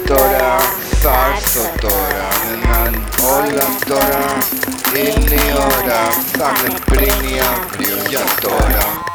Tora, Sarsa Tora, Henan Ola Tora, Inni Ora, Samen Prinia, Priya Tora.